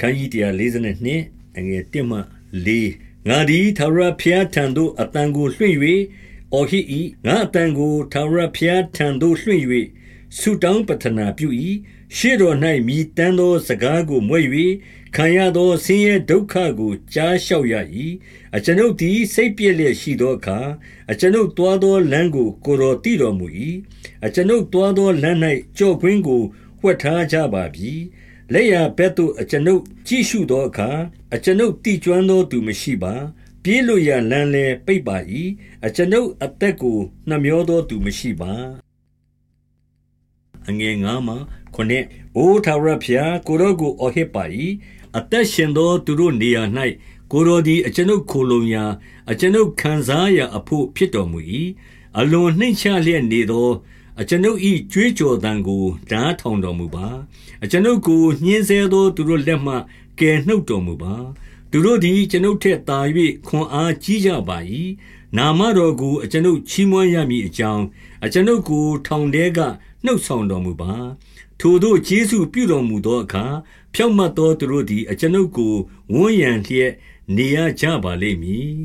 ခန်းကြီး142အငယ်1မှ4ငါသည်သာရဖျားထံသို့အတန်ကိုလွှင့်၍အော်ဟစ်၏ငါအတန်ကိုသာရဖျားထံသို့လွှင့်၍ဆုတောင်းပတနာပြု၏ရှေ့တော်၌မြည်တမ်းသောစကားကိုမွဲ့၍ခံရသောဆင်းရဲဒုက္ခကိုကြားလျှောက်ရ၏အကျွန်ုပ်သည်စိတ်ပြည့်လျက်ရှိသောအခါအကျွန်ုပ်တွားသောလမ်းကိုကိုတော်တည်တော်မူ၏အကျွန်ုပ်တွားသောလမ်း၌ကြော့ခွင်းကိုဝှက်ထားကြပါပြီ လက်ရဘက်သို့အကျွန်ုပ်ကြည့်ရှုသောအခါအကျွန်ုပ်တည်ကျွမ်းသောသူမရှိပါပြေးလို့ရလမ်းလဲပိတ်ပါ၏အကျွန်ုပ်အသက်ကိုနှမျောသောသူမရှိပါအငယ်ငါမှခုနှစ်အိုထာဝရဖျားကိုရောကိုအော်ဟစ်ပါ၏အသက်ရှင်သောသူတို့နေရာ၌ကိုရောသည်အကျွန်ုပ်ခိုလုံရာအကျွန်ုပ်ခံစားရာအဖို့ဖြစ်တော်မူ၏အလွန်နှိမ့်ချလျက်နေသော အကျွန်ုပ်၏ကြွေးကြော်သံကိုဓာထောင်တော်မူပါအကျွန်ုပ်ကိုညှင်းဆဲသောသူတို့လက်မှကယ်နှုတ်တော်မူပါသူတို့သည်ကျွန်ုပ်ထက်သာ၍ခွန်အားကြီးကြပါ၏နာမတော်ကိုအကျွန်ုပ်ချီးမွမ်းရမည်အကြောင်းအကျွန်ုပ်ကိုထောင်ထဲကနှုတ်ဆောင်တော်မူပါထိုတို့ယေရှုပြုတော်မူသောအခါဖြောင့်မတ်သောသူတို့သည်အကျွန်ုပ်ကိုဝန်းရံလျက်နေရကြပါလိမ့်မည်